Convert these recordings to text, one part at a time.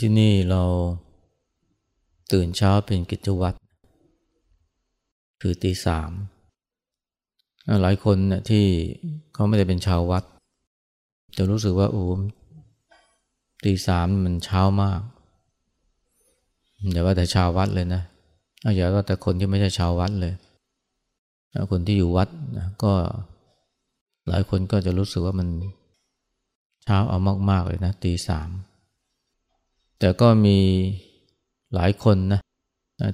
ที่นี่เราตื่นเช้าเป็นกิจวัตรคือตีสามหลายคนเนี่ยที่เขาไม่ได้เป็นชาววัด จะรู้สึกว่าโอ้ตีสามมันเช้ามากอย่าว่าแต่ชาววัดเลยนะอย่าว่าแต่คนที่ไม่ใช่ชาววัดเลยคนที่อยู่วัดนะก็หลายคนก็จะรู้สึกว่ามันเช้าเอามากๆเลยนะตีสาม แต่ก็มีหลายคนนะ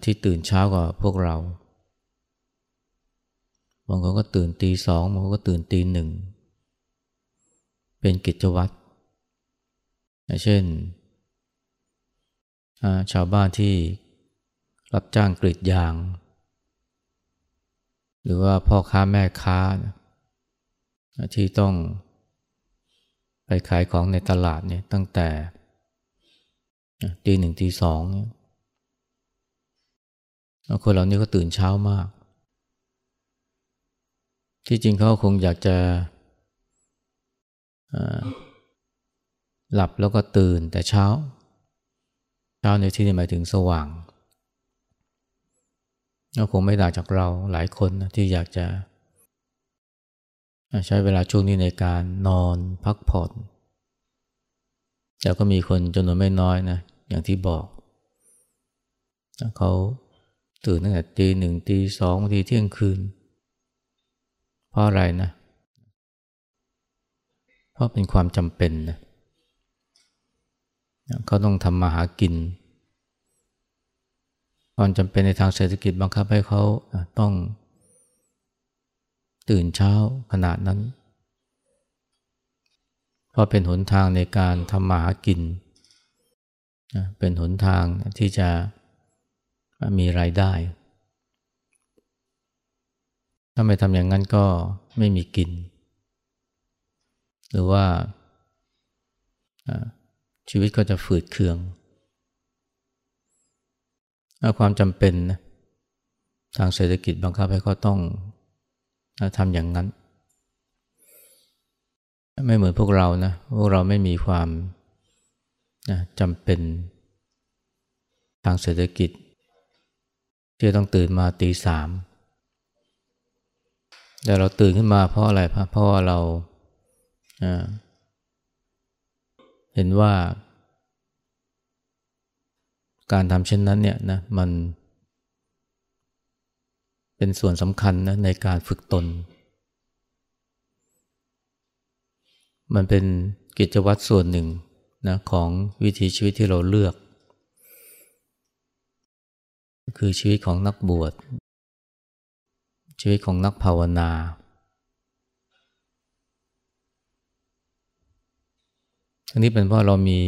ที่ตื่นเช้ากว่าพวกเราบางคนก็ตื่นตีสองบางคนก็ตื่นตีหนึ่งเป็นกิจวัตรเช่น ชาวบ้านที่รับจ้างกรีดยาง หรือว่าพ่อค้าแม่ค้า ที่ต้องไปขายของในตลาดเนี่ยตั้งแต่ ตีหนึ่งตีสองคนเหล่านี้ก็ตื่นเช้ามาก ที่จริงเขาคงอยากจะหลับแล้วก็ตื่นแต่เช้า เช้าในที่นี้หมายถึงสว่างก็คงไม่ต่างจากเราหลายคนนะที่อยากจะใช้เวลาช่วงนี้ในการนอนพักผ่อนแต่ก็มีคนจำนวนไม่น้อยนะ อย่างที่บอกเขาตื่นตั้งแต่ตีหนึ่งตีสองทีเที่ยงคืน เพราะอะไรนะ เพราะเป็นความจำเป็นนะเขาต้องทำมาหากิน ความจำเป็นในทางเศรษฐกิจบังคับให้เขาต้อง ตื่นเช้าขนาดนั้น เพราะเป็นหนทางในการทำมาหากินเเป็นหนทางที่จะมีรายได้ ถ้าไม่ทำอย่างนั้นก็ไม่มีกิน หรือว่าชีวิตก็จะฝืดเคือง ความจำเป็นทางเศรษฐกิจบังคับให้เขาต้องทำอย่างนั้น ไม่เหมือนพวกเรานะ พวกเราไม่มีความ นะจำเป็นทางเศรษฐกิจ ที่ต้องตื่นมาตีสามแต่เราตื่นขึ้นมาเพราะอะไรเพราะว่าเราเห็นว่า การทำเช่นนั้นเนี่ยนะมันเป็นส่วนสำคัญนะในการฝึกตน มันเป็นกิจวัตรส่วนหนึ่ง นะของวิถีชีวิตที่เราเลือก คือชีวิตของนักบวช ชีวิตของนักภาวนาอันนี้เป็นเพราะเรามี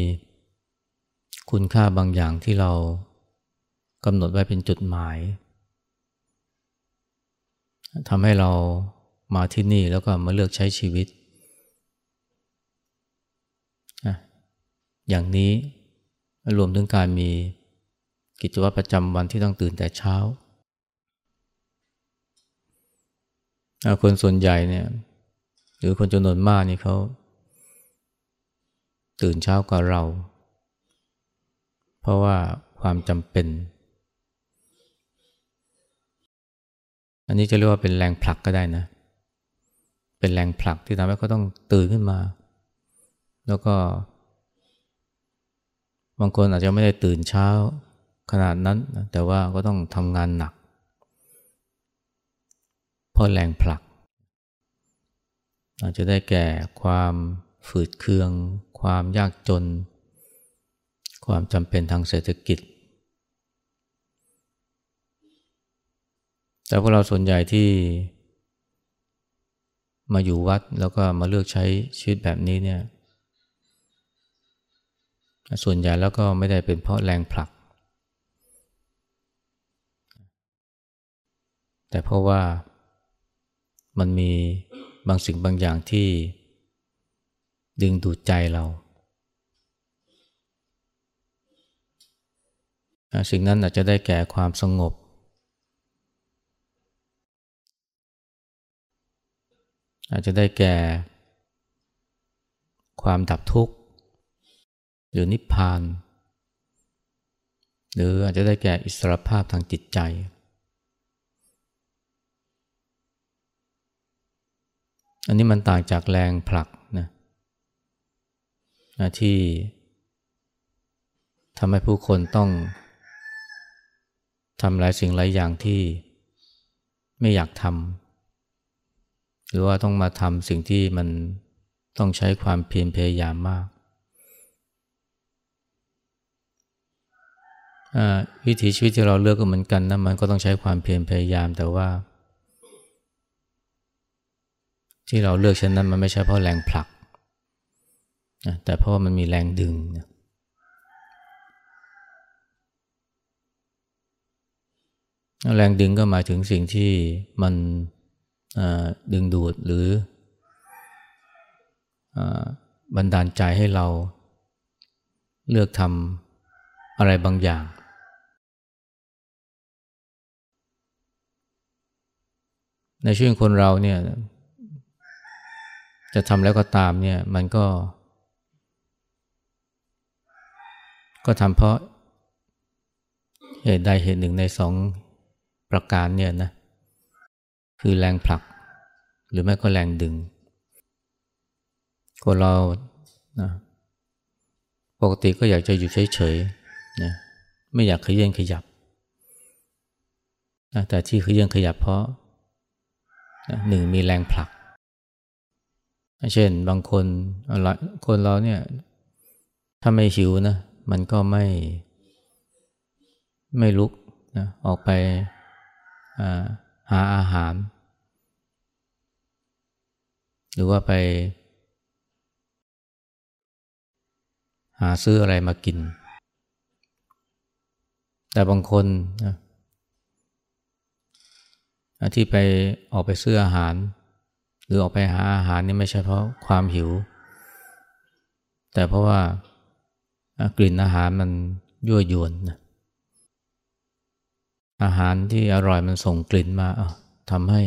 คุณค่าบางอย่างที่เรากำหนดไว้เป็นจุดหมายทำให้เรามาที่นี่แล้วก็มาเลือกใช้ชีวิต อย่างนี้รวมถึงการมีกิจวัตรประจำวันที่ต้องตื่นแต่เช้า คนส่วนใหญ่เนี่ยหรือคนจำนวนมากนี่เขาตื่นเช้ากว่าเรา เพราะว่าความจำเป็น อันนี้จะเรียกว่าเป็นแรงผลักก็ได้นะ เป็นแรงผลักที่ทำให้เขาต้องตื่นขึ้นมา แล้วก็ บางคนอาจจะไม่ได้ตื่นเช้าขนาดนั้นแต่ว่าก็ต้องทำงานหนักเพราะแรงผลัก อาจจะได้แก่ความฝืดเคือง ความยากจน ความจำเป็นทางเศรษฐกิจ แต่พวกเราส่วนใหญ่ที่มาอยู่วัดแล้วก็มาเลือกใช้ชีวิตแบบนี้เนี่ย ส่วนใหญ่แล้วก็ไม่ได้เป็นเพราะแรงผลัก แต่เพราะว่ามันมีบางสิ่งบางอย่างที่ดึงดูดใจเรา สิ่งนั้นอาจจะได้แก่ความสงบ อาจจะได้แก่ความดับทุกข์ หรือนิพพาน หรืออาจจะได้แก่อิสรภาพทางจิตใจ อันนี้มันต่างจากแรงผลักนะนะที่ทำให้ผู้คนต้องทำหลายสิ่งหลายอย่างที่ไม่อยากทำหรือว่าต้องมาทำสิ่งที่มันต้องใช้ความเพียรพยายามมาก วิถีชีวิตที่เราเลือกก็เหมือนกันนะมันก็ต้องใช้ความเพียรพยายามแต่ว่า ที่เราเลือกเช่นนั้นมันไม่ใช่เพราะแรงผลักแต่เพราะว่ามันมีแรงดึงแรงดึงก็หมายถึงสิ่งที่มันดึงดูดหรือบันดาลใจให้เราเลือกทำอะไรบางอย่าง ในชีวิตคนเราเนี่ยจะทำแล้วก็ตามเนี่ยมันก็ ก็ทำเพราะเหตุใดเหตุหนึ่งในสองประการเนี่ยนะคือแรงผลัก หรือไม่ก็แรงดึง คนเรานะปกติก็อยากจะอยู่เฉยๆนะไม่อยากขยันขยับนะแต่ที่ขยันขยับเพราะนะ หนึ่งมีแรงผลัก เช่นบางคนคนเราเนี่ย ถ้าไม่หิวนะ มันก็ไม่ ไม่ลุกนะออกไปหาอาหาร หรือว่าไป หาซื้ออะไรมากิน แต่บางคนนะ ที่ไปออกไปซื้ออาหาร หรือออกไปหาอาหารนี่ไม่ใช่เพราะความหิว แต่เพราะว่ากลิ่นอาหารมันยั่วยวนนะอาหารที่อร่อยมันส่งกลิ่นมาทำให้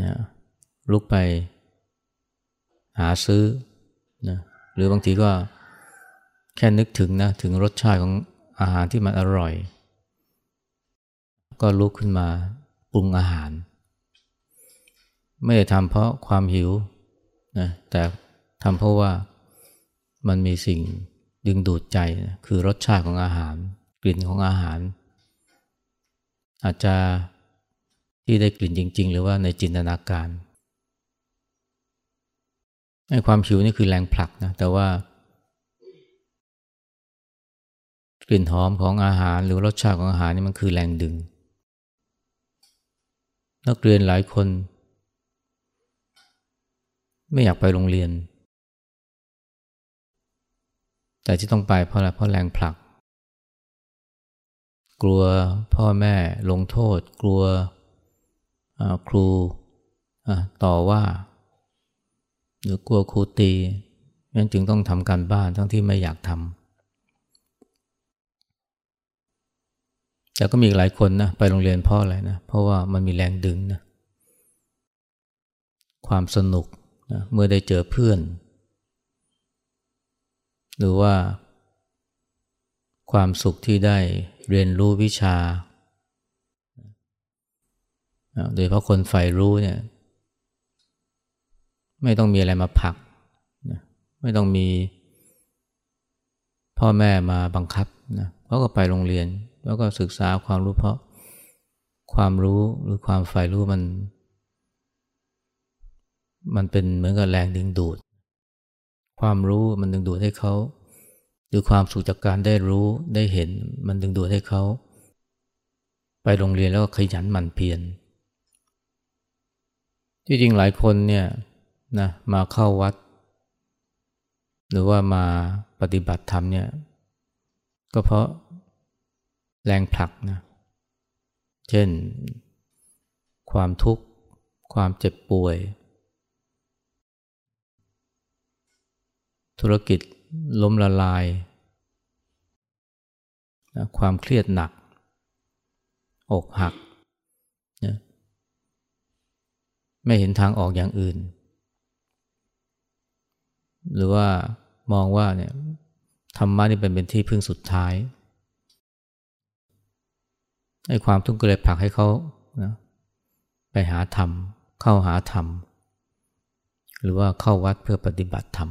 นะลุกไปหาซื้อนะหรือบางทีก็แค่นึกถึงนะถึงรสชาติของอาหารที่มันอร่อย ก็ลุกขึ้นมาปรุงอาหาร ไม่ได้ทำเพราะความหิวนะแต่ทำเพราะว่ามันมีสิ่งดึงดูดใจนะคือรสชาติของอาหาร กลิ่นของอาหาร อาจจะที่ได้กลิ่นจริง ๆ หรือว่าในจินตนาการไอ้ความหิวนี่คือแรงผลักนะแต่ว่ากลิ่นหอมของอาหารหรือรสชาติของอาหารนี่มันคือแรงดึง นักเรียนหลายคน ไม่อยากไปโรงเรียน แต่ที่ต้องไปเพราะอะไรเพราะแรงผลัก กลัวพ่อแม่ลงโทษ กลัวครูต่อว่า หรือกลัวครูตีนั่นจึงต้องทำการบ้านทั้งที่ไม่อยากทำ แต่ก็มีหลายคนนะไปโรงเรียนเพราะอะไรนะเพราะว่ามันมีแรงดึงนะความสนุกนะเมื่อได้เจอเพื่อน หรือว่า ความสุขที่ได้เรียนรู้วิชาโดยเพราะคนใฝ่รู้เนี่ย ไม่ต้องมีอะไรมาผลักไม่ต้องมีพ่อแม่มาบังคับนะเขาก็ไปโรงเรียน แล้วก็ศึกษาความรู้เพราะความรู้หรือความใฝ่รู้มัน มันเป็นเหมือนกับแรงดึงดูด ความรู้มันดึงดูดให้เขาหรือความสุขจากการได้รู้ได้เห็น มันดึงดูดให้เขาไปโรงเรียนแล้วก็ขยันหมั่นเพียรที่จริงหลายคนเนี่ยนะมาเข้าวัด หรือว่ามาปฏิบัติธรรมเนี่ย ก็เพราะ แรงผลักนะ เช่น ความทุกข์ ความเจ็บป่วย ธุรกิจล้มละลายนะความเครียดหนัก อกหักนะไม่เห็นทางออกอย่างอื่น หรือว่ามองว่าเนี่ยธรรมะนี่เป็นเป็นที่พึ่งสุดท้าย ไอ้ความทุกข์ก็เลยผลักให้เขานะไปหาธรรม เข้าหาธรรม หรือว่าเข้าวัดเพื่อปฏิบัติธรรม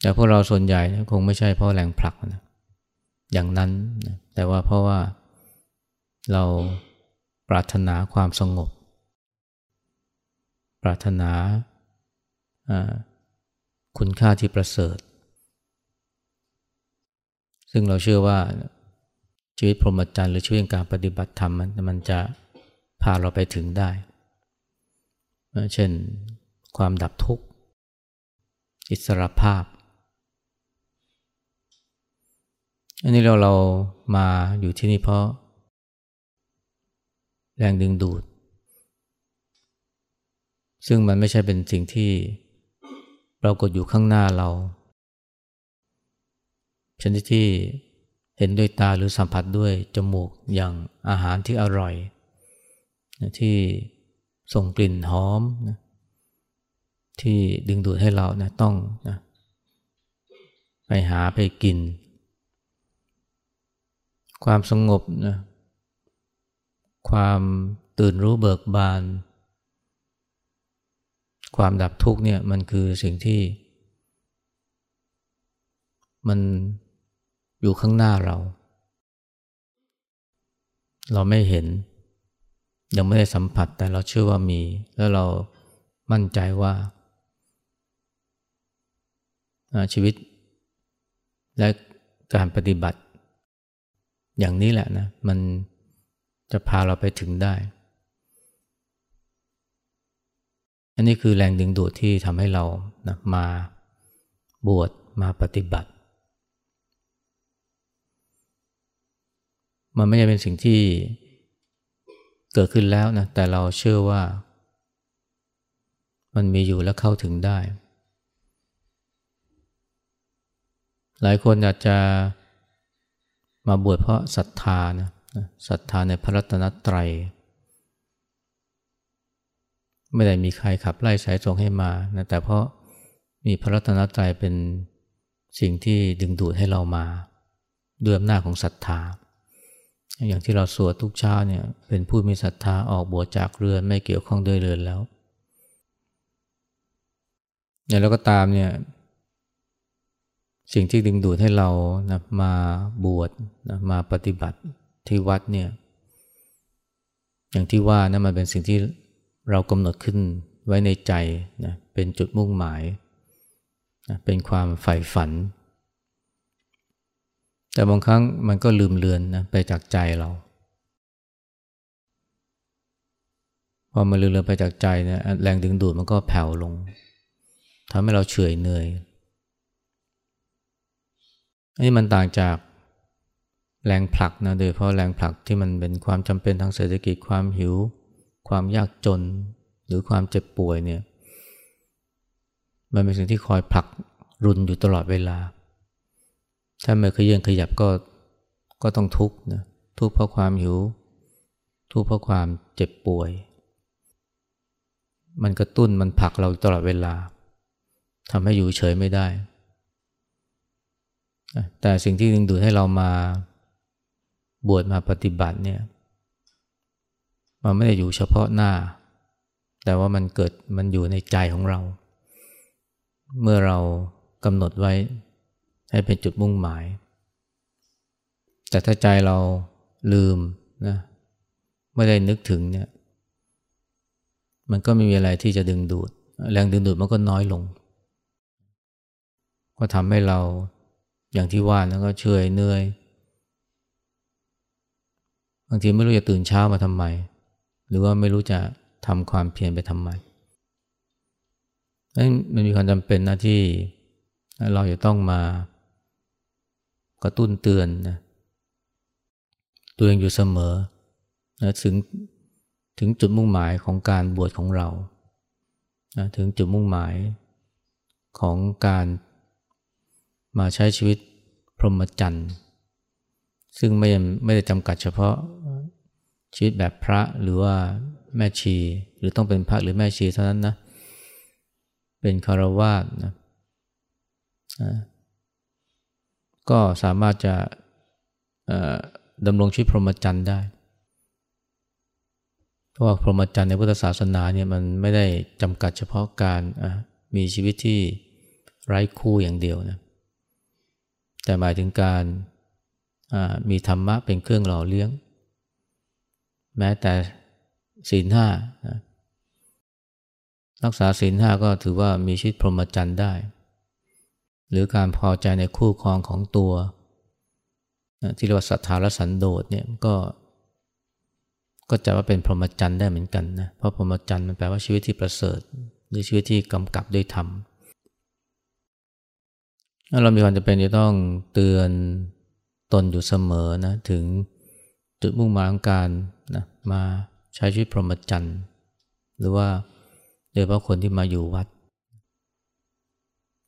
แต่พวกเราส่วนใหญ่คงไม่ใช่เพราะแรงผลักนะอย่างนั้นนะแต่ว่าเพราะว่าเราปรารถนาความสงบ ปรารถนาคุณค่าที่ประเสริฐ ซึ่งเราเชื่อว่า ชีวิตพรหมจรรย์หรือชีวิตการปฏิบัติธรรมมันมันจะพาเราไปถึงได้ เช่นความดับทุกข์ อิสรภาพ อันนี้เราเรามาอยู่ที่นี่เพราะ แรงดึงดูด ซึ่งมันไม่ใช่เป็นสิ่งที่ปรากฏอยู่ข้างหน้าเราชนิดที่ เห็นด้วยตาหรือสัมผัสด้วยจมูกอย่างอาหารที่อร่อย ที่ส่งกลิ่นหอมนะที่ดึงดูดให้เรานะต้องนะไปหาไปกิน ความสงบนะความตื่นรู้เบิกบาน ความดับทุกข์เนี่ยมันคือสิ่งที่ มัน อยู่ข้างหน้าเรา เราไม่เห็น ยังไม่ได้สัมผัสแต่เราเชื่อว่ามี แล้วเรามั่นใจว่า ชีวิต และการปฏิบัติ อย่างนี้แหละนะ มันจะพาเราไปถึงได้ อันนี้คือแรงดึงดูดที่ทำให้เรานะมาบวชมาปฏิบัติ มันไม่ใช่เป็นสิ่งที่เกิดขึ้นแล้วนะแต่เราเชื่อว่า มันมีอยู่และเข้าถึงได้ หลายคนอาจจะมาบวชเพราะศรัทธานะศรัทธาในพระรัตนตรัย ไม่ได้มีใครขับไล่สายส่งให้มานะแต่เพราะมีพระรัตนตรัยเป็นสิ่งที่ดึงดูดให้เรามาด้วยอำนาจของศรัทธา อย่างที่เราสวดทุกเช้าเนี่ยเป็นผู้มีศรัทธาออกบวชจากเรือนไม่เกี่ยวข้องด้วยเรือนแล้วอย่างแล้วก็ตามเนี่ยสิ่งที่ดึงดูดให้เรานะมาบวชนะมาปฏิบัติที่วัดเนี่ยอย่างที่ว่านะมันเป็นสิ่งที่เรากำหนดขึ้นไว้ในใจนะเป็นจุดมุ่งหมายนะเป็นความใฝ่ฝัน แต่บางครั้งมันก็ลืมเลือนนะไปจากใจเรา พอมันลืมเลือนไปจากใจเนี่ยแรงดึงดูดมันก็แผ่วลงทำให้เราเฉื่อยเหนื่อยอันนี้มันต่างจากแรงผลักนะโดยเพราะแรงผลักที่มันเป็นความจำเป็นทางเศรษฐกิจความหิว ความยากจน หรือความเจ็บป่วยเนี่ยมันเป็นสิ่งที่คอยผลักรุนอยู่ตลอดเวลา ถ้าไม่ขยันขยับก็ก็ต้องทุกข์นะทุกข์เพราะความหิว ทุกข์เพราะความเจ็บป่วย มันกระตุ้นมันผลักเราตลอดเวลาทำให้อยู่เฉยไม่ได้ แต่สิ่งที่ดึงดูดให้เรามาบวชมาปฏิบัติเนี่ยมันไม่ได้อยู่เฉพาะหน้า แต่ว่ามันเกิดมันอยู่ในใจของเรา เมื่อเรากำหนดไว้ ให้เป็นจุดมุ่งหมาย แต่ถ้าใจเราลืมนะไม่ได้นึกถึงเนี่ย มันก็ไม่มีอะไรที่จะดึงดูด แรงดึงดูดมันก็น้อยลง ก็ทำให้เราอย่างที่ว่านะก็เฉยเหนื่อยบางทีไม่รู้จะตื่นเช้ามาทำไม หรือว่าไม่รู้จะทำความเพียรไปทำไมนั้นมันมีความจำเป็นนะที่เราจะต้องมา กระตุ้นเตือนนะตัวเองอยู่เสมอนะถึงถึงจุดมุ่งหมายของการบวชของเรานะถึงจุดมุ่งหมายของการมาใช้ชีวิตพรหมจรรย์ซึ่งไม่ไม่ได้จำกัดเฉพาะชีวิตแบบพระหรือว่าแม่ชี หรือต้องเป็นพระหรือแม่ชีเท่านั้นนะเป็นคารวาสนะ ก็สามารถจะดำรงชีวิตพรหมจรรย์ได้ เพราะว่าพรหมจรรย์ในพุทธศาสนาเนี่ยมันไม่ได้จำกัดเฉพาะการมีชีวิตที่ไร้คู่อย่างเดียวนะ แต่หมายถึงการมีธรรมะเป็นเครื่องหล่อเลี้ยง แม้แต่ศีลห้ารักษาศีลห้าก็ถือว่ามีชีวิตพรหมจรรย์ได้ หรือการพอใจในคู่ครองของตัวที่เรียกว่าศรัทธาและสันโดษเนี่ยก็ก็จะว่าเป็นพรหมจรรย์ได้เหมือนกันนะ เพราะพรหมจรรย์มันแปลว่าชีวิตที่ประเสริฐ หรือชีวิตที่กำกับด้วยธรรม เรามีความจำเป็นจะต้องเตือนตนอยู่เสมอนะถึงจุดมุ่งหมายของการนะมาใช้ชีวิตพรหมจรรย์ หรือว่าโดยเฉพาะคนที่มาอยู่วัด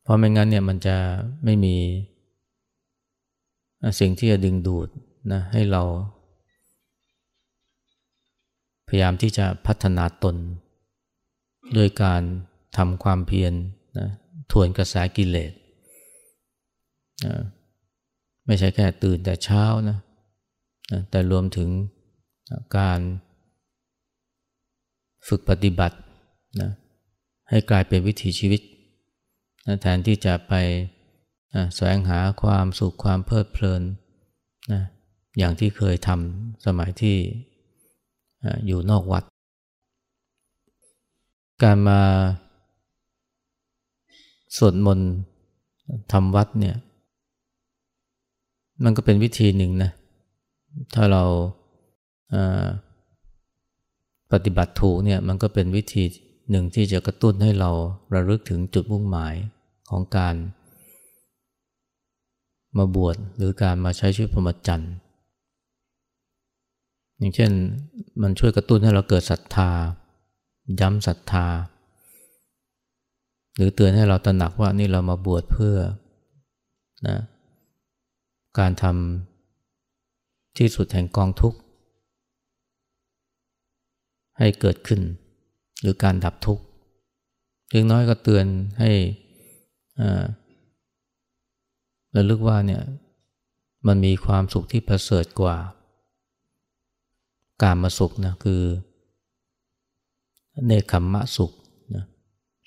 เพราะไม่งั้นเนี่ยมันจะไม่มีสิ่งที่จะดึงดูดนะให้เรา พยายามที่จะพัฒนาตน ด้วยการทำความเพียรนะทวนกระแสกิเลสนะไม่ใช่แค่ตื่นแต่เช้านะแต่รวมถึงการฝึกปฏิบัตินะให้กลายเป็นวิถีชีวิต แทนที่จะไปแสวงหาความสุขความเพลิดเพลินนะอย่างที่เคยทำสมัยที่อยู่นอกวัด การมาสวดมนต์ทำวัดเนี่ย มันก็เป็นวิธีหนึ่งนะ ถ้าเราปฏิบัติถูกเนี่ย มันก็เป็นวิธี หนึ่งที่จะกระตุ้นให้เราระลึกถึงจุดมุ่งหมายของการ มาบวชหรือการมาใช้ชีวิตพรหมจรรย์อย่างเช่นมันช่วยกระตุ้นให้เราเกิดศรัทธา ย้ำศรัทธา หรือเตือนให้เราตระหนักว่านี่เรามาบวชเพื่อนะการทำที่สุดแห่งกองทุกข์ให้เกิดขึ้น หรือการดับทุกข์เพียงน้อยก็เตือนให้ระลึกว่าเนี่ยมันมีความสุขที่ประเสริฐกว่า การมาสุขนะคือเนคขมมะสุขนะ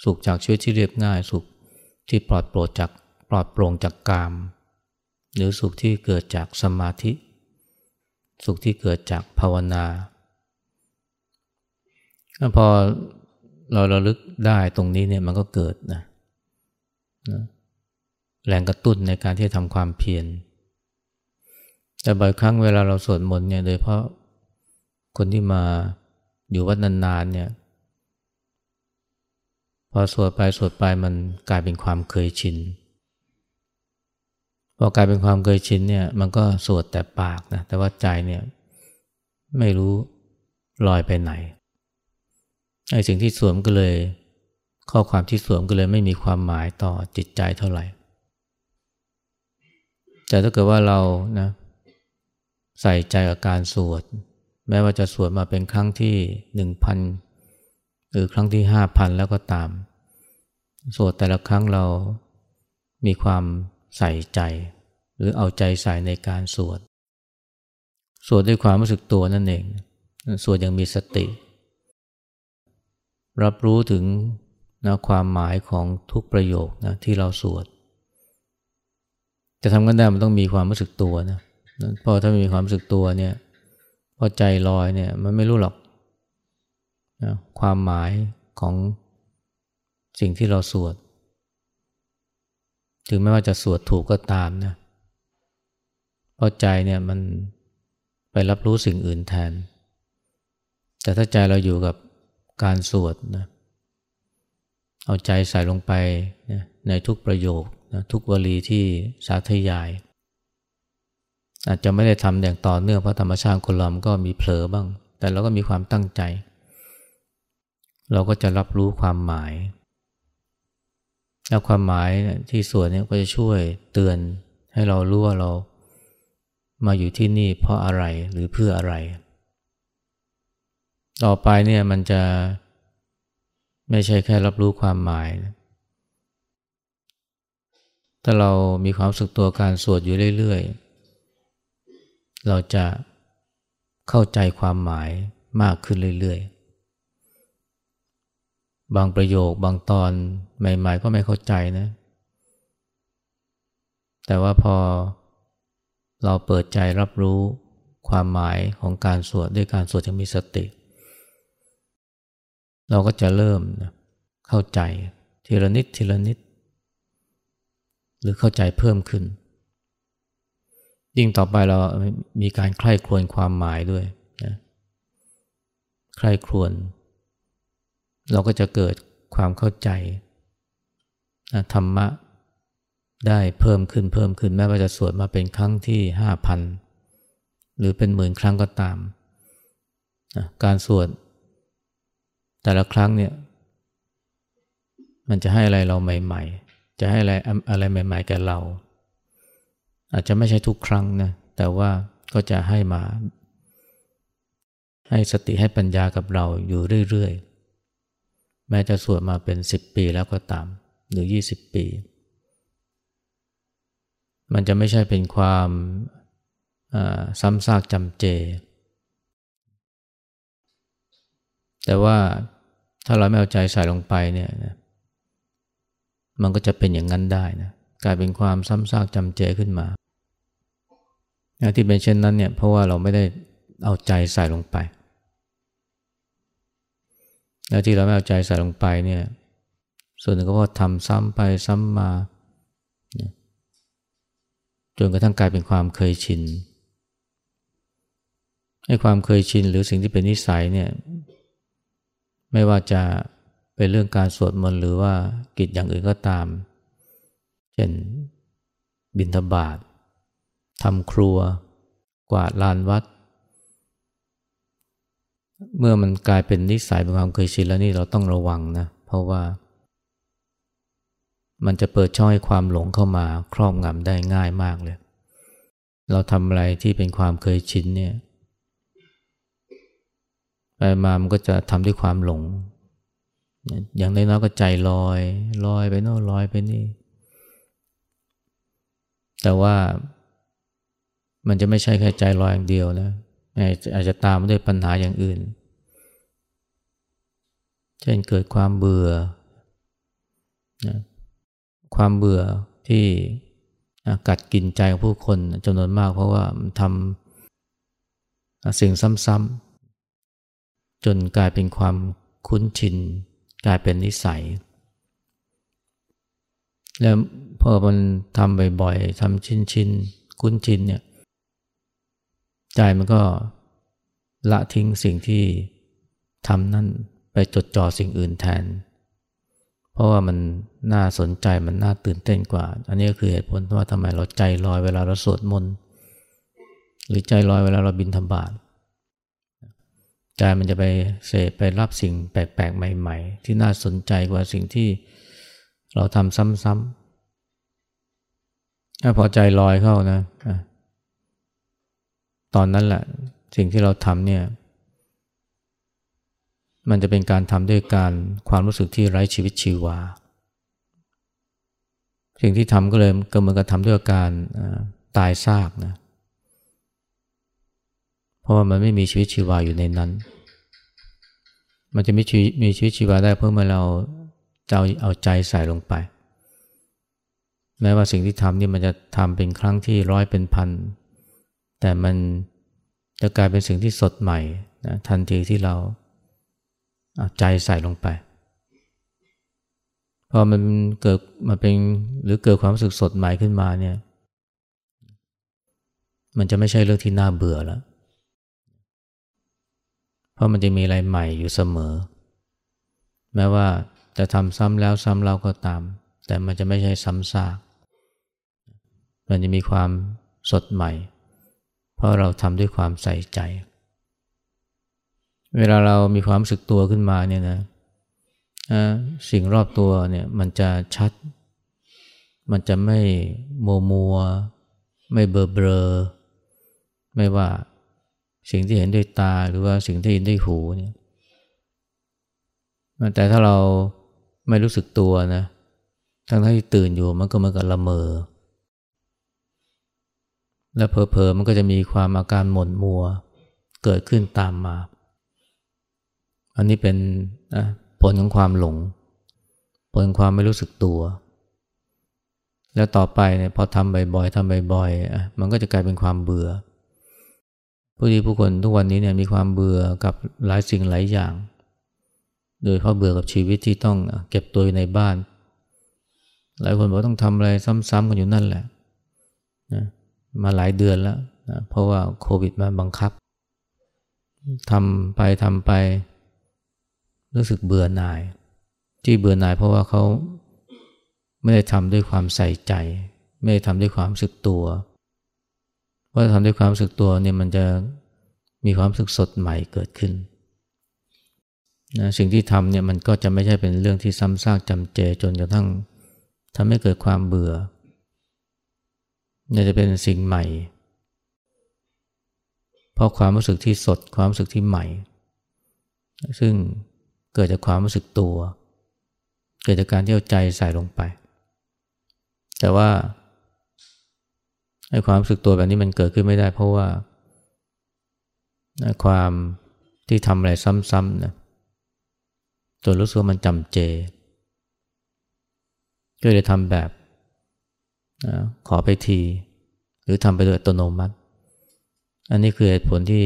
สุขจากชีวิตที่เรียบง่ายสุขที่ปลอดโปร่งจากปลอดโปร่งจากกาม หรือสุขที่เกิดจากสมาธิ สุขที่เกิดจากภาวนา พอเราระลึกได้ตรงนี้เนี่ยมันก็เกิดนะแรงกระตุ้นในการที่จะทำความเพียร แต่บ่อยครั้งเวลาเราสวดมนต์เนี่ยโดยเพราะคนที่มาอยู่วัดนานๆเนี่ย พอสวดไปสวดไปมันกลายเป็นความเคยชิน พอกลายเป็นความเคยชินเนี่ยมันก็สวดแต่ปากนะ แต่ว่าใจเนี่ยไม่รู้ลอยไปไหน ไอ้สิ่งที่สวมก็เลย ข้อความที่สวมก็เลยไม่มีความหมายต่อจิตใจเท่าไหร่ แต่ถ้าเกิดว่าเรานะใส่ใจกับการสวด แม้ว่าจะสวดมาเป็นครั้งที่หนึ่งพันหรือครั้งที่ห้าพันแล้วก็ตาม สวดแต่ละครั้งเรามีความใส่ใจ หรือเอาใจใส่ในการสวด สวดด้วยความรู้สึกตัวนั่นเอง สวดยังมีสติ รับรู้ถึงนะความหมายของทุกประโยคนะที่เราสวด จะทำกันได้มันต้องมีความรู้สึกตัวนะเพราะถ้าไม่มีความรู้สึกตัวเนี่ยพอใจลอยเนี่ยมันไม่รู้หรอกนะความหมายของสิ่งที่เราสวด ถึงแม้ว่าจะสวดถูกก็ตามนะเพราะใจเนี่ยมันไปรับรู้สิ่งอื่นแทน แต่ถ้าใจเราอยู่กับ การสวดนะเอาใจใส่ลงไปนะในทุกประโยคนะทุกวลีที่สาธยาย อาจจะไม่ได้ทำอย่างต่อเนื่องเพราะธรรมชาติคนเราก็มีเผลอบ้าง แต่เราก็มีความตั้งใจ เราก็จะรับรู้ความหมาย แล้วความหมายที่สวดเนี่ยก็จะช่วยเตือนให้เรารู้ว่าเรามาอยู่ที่นี่เพราะอะไรหรือเพื่ออะไร ต่อไปเนี่ยมันจะไม่ใช่แค่รับรู้ความหมายถ้าเรามีความสึกตัวการสวดอยู่เรื่อยๆ เราจะเข้าใจความหมายมากขึ้นเรื่อยๆ บางประโยคบางตอนใหม่ๆก็ไม่เข้าใจนะ แต่ว่าพอเราเปิดใจรับรู้ความหมายของการสวดด้วยการสวดจะมีสติเเราก็จะเริ่มเข้าใจทีละนิดทีละนิด หรือเข้าใจเพิ่มขึ้น ยิ่งต่อไปเรามีการใคร่ครวญความหมายด้วยนะใคร่ครวญเราก็จะเกิดความเข้าใจธรรมะได้เพิ่มขึ้นเพิ่มขึ้นแม้ว่าจะสวดมาเป็นครั้งที่ห้าพันหรือเป็นหมื่นครั้งก็ตามการสวด แต่ละครั้งเนี่ย มันจะให้อะไรเราใหม่ ๆ จะให้อะไรอะไรใหม่ ๆ แก่เรา อาจจะไม่ใช่ทุกครั้งนะแต่ว่าก็จะให้มา ให้สติให้ปัญญากับเราอยู่เรื่อยๆ แม้จะสวดมาเป็นสิบปีแล้วก็ตาม หรือยี่สิบปี มันจะไม่ใช่เป็นความซ้ำซากจำเจ แต่ว่า ถ้าเราไม่เอาใจใส่ลงไปเนี่ยมันก็จะเป็นอย่างนั้นได้นะกลายเป็นความซ้ำซากจำเจขึ้นมา ที่เป็นเช่นนั้นเนี่ยเพราะว่าเราไม่ได้เอาใจใส่ลงไป แล้วที่เราไม่เอาใจใส่ลงไปเนี่ยส่วนหนึ่งก็เพราะทำซ้ำไปซ้ำมาจนกระทั่งกลายเป็นความเคยชินให้ความเคยชินหรือสิ่งที่เป็นนิสัยเนี่ย ไม่ว่าจะเป็นเรื่องการสวดมนต์หรือว่ากิจอย่างอื่นก็ตาม เช่นบิณฑบาตทำครัว กวาดลานวัด เมื่อมันกลายเป็นนิสัยเป็นความเคยชินแล้วนี่เราต้องระวังนะ เพราะว่า มันจะเปิดช่องให้ความหลงเข้ามาครอบงำได้ง่ายมากเลย เราทำอะไรที่เป็นความเคยชินเนี่ย ไปมามันก็จะทำด้วยความหลง อย่างน้อยๆก็ใจลอยลอยไปโน่นลอยไปนี่ แต่ว่ามันจะไม่ใช่แค่ใจลอยอย่างเดียวนะอาจจะตามมาด้วยปัญหาอย่างอื่น เช่นเกิดความเบื่อนะความเบื่อที่กัดกินใจของผู้คนจำนวนมากเพราะว่าทำสิ่งซ้ำ จนกลายเป็นความคุ้นชิน กลายเป็นนิสัย แล้วพอมันทำบ่อยๆทำชินชินคุ้นชินเนี่ยใจมันก็ละทิ้งสิ่งที่ทำนั่นไปจดจ่อสิ่งอื่นแทน เพราะว่ามันน่าสนใจมันน่าตื่นเต้นกว่า อันนี้ก็คือเหตุผลว่าทำไมเราใจลอยเวลาเราสวดมนต์หรือใจลอยเวลาเราบินธบาต ใจมันจะไปเสพไปรับสิ่งแปลกๆ ใหม่ ๆ ที่น่าสนใจกว่าสิ่งที่เราทำซ้ำๆถ้าพอใจลอยเข้านะ ตอนนั้นแหละสิ่งที่เราทำเนี่ย มันจะเป็นการทำด้วยการความรู้สึกที่ไร้ชีวิตชีวา สิ่งที่ทำก็เลยก็เหมือนกับทำด้วยการตายซากนะเพราะว่ามันไม่มีชีวิตชีวาอยู่ในนั้น มันจะมีชีวิตมีชีวิตชีวาได้เพื่อเมื่อเราจะเอาใจใส่ลงไป แม้ว่าสิ่งที่ทำนี่มันจะทำเป็นครั้งที่ร้อยเป็นพัน แต่มันจะกลายเป็นสิ่งที่สดใหม่นะทันทีที่เราเอาใจใส่ลงไป พอมันเกิดมาเป็นหรือเกิดความรู้สึกสดใหม่ขึ้นมาเนี่ย มันจะไม่ใช่เรื่องที่น่าเบื่อแล้ว เพราะมันจะมีอะไรใหม่อยู่เสมอ แม้ว่าจะทำซ้ำแล้วซ้ำเล่าก็ตาม แต่มันจะไม่ใช่ซ้ำซาก มันจะมีความสดใหม่ เพราะเราทำด้วยความใส่ใจ เวลาเรามีความสึกตัวขึ้นมาเนี่ยนะสิ่งรอบตัวเนี่ยมันจะชัด มันจะไม่โมมัว ไม่เบลอเบลอไม่ว่า สิ่งที่เห็นด้วยตาหรือว่าสิ่งที่ยินด้วยหูเนี่ยแต่ถ้าเราไม่รู้สึกตัวนะทั้งที่ตื่นอยู่มันก็เหมือนกับละเมอ และเพอๆมันก็จะมีความอาการหม่นมัว เกิดขึ้นตามมา อันนี้เป็นผลของความหลง ผลของความไม่รู้สึกตัว แล้วต่อไปเนี่ยพอทำบ่อยๆทำบ่อยๆมันก็จะกลายเป็นความเบื่อ ผู้ดีผู้คนทุกวันนี้เนี่ยมีความเบื่อกับหลายสิ่งหลายอย่าง โดยเพราะเบื่อกับชีวิตที่ต้องเก็บตัวอยู่ในบ้าน หลายคนบอกต้องทำอะไรซ้ำๆกันอยู่นั่นแหละนะมาหลายเดือนแล้วนะเพราะว่าโควิดมาบังคับทำไปทำไป รู้สึกเบื่อหน่าย ที่เบื่อหน่ายเพราะว่าเขาไม่ได้ทำด้วยความใส่ใจ ไม่ได้ทำด้วยความสึกตัวเพราทำด้วยความสึกตัวเนี่ยมันจะมีความสึกสดใหม่เกิดขึ้นนะสิ่งที่ทำเนี่ยมันก็จะไม่ใช่เป็นเรื่องที่ซ้ำซากจำเจจนกระทั่งทำให้เกิดความเบื่อเนี่ยจะเป็นสิ่งใหม่ เพราะความรู้สึกที่สดความรู้สึกที่ใหม่ ซึ่งเกิดจากความรู้สึกตัว เกิดจากการที่เอาใจใส่ลงไป แต่ว่า ไอ้ความรู้สึกตัวแบบนี้มันเกิดขึ้นไม่ได้ เพราะว่าความที่ทำอะไรซ้ำๆนะจนรู้สึกว่ามันจำเจ ก็เลยทำแบบขอไปที หรือทำไปโดยอัตโนมัติ อันนี้คือเหตุผลที่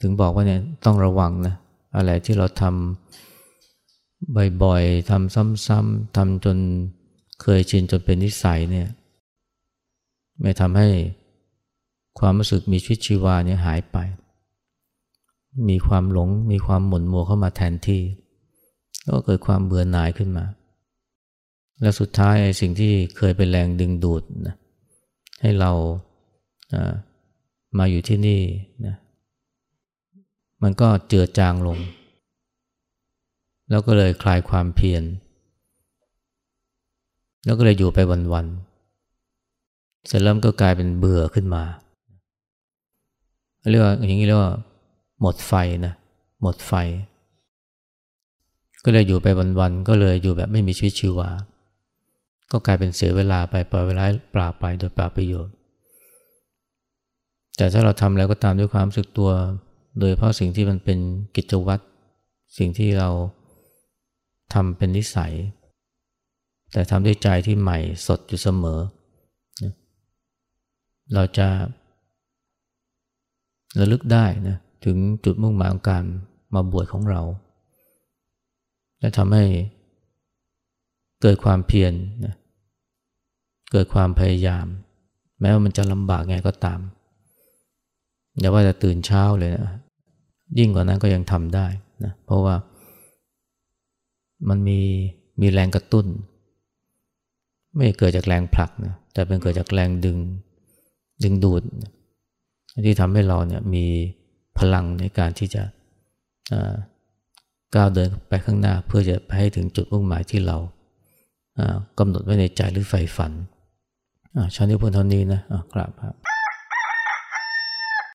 ถึงบอกว่าเนี่ยต้องระวังนะอะไรที่เราทำบ่อยๆทำซ้ำๆทำจนเคยชินจนเป็นนิสัยเนี่ย ไม่ทำให้ความรู้สึกมีชีวิตชีวาเนี่ยหายไป มีความหลง มีความหม่นมัวเข้ามาแทนที่ ก็เกิดความเบื่อหน่ายขึ้นมา และสุดท้ายไอ้สิ่งที่เคยเป็นแรงดึงดูดนะให้เรามาอยู่ที่นี่นะมันก็เจือจางลง แล้วก็เลยคลายความเพียรแล้วก็เลยอยู่ไปวันๆ เสร็จแล้วก็กลายเป็นเบื่อขึ้นมาเรียกว่าอย่างนี้เรียกว่าหมดไฟนะหมดไฟ ก็เลยอยู่ไปวันๆก็เลยอยู่แบบไม่มีชีวิตชีวา ก็กลายเป็นเสียเวลาไปปล่อยเวลาเปล่าไปโดยเปล่าประโยชน์ แต่ถ้าเราทำแล้วก็ตามด้วยความสึกตัว โดยเพราะสิ่งที่มันเป็นกิจวัตรสิ่งที่เราทำเป็นนิสัย แต่ทำด้วยใจที่ใหม่สดอยู่เสมอเเราจะระลึกได้นะถึงจุดมุ่งหมายของการมาบวชของเรา และทำให้เกิดความเพียรนะเกิดความพยายาม แม้ว่ามันจะลำบากไงก็ตาม อย่าว่าจะตื่นเช้าเลยนะยิ่งกว่านั้นก็ยังทำได้นะเพราะว่ามันมีมีแรงกระตุ้น ไม่เกิดจากแรงผลักนะแต่เป็นเกิดจากแรงดึง ดึงดูด ที่ทำให้เราเนี่ยมีพลังในการที่จะก้าวเดินไปข้างหน้าเพื่อจะไปให้ถึงจุดมุ่งหมายที่เรากำหนดไว้ในใจหรือใฝ่ฝันชั้นนี้พูดเท่านี้นะกราบครับ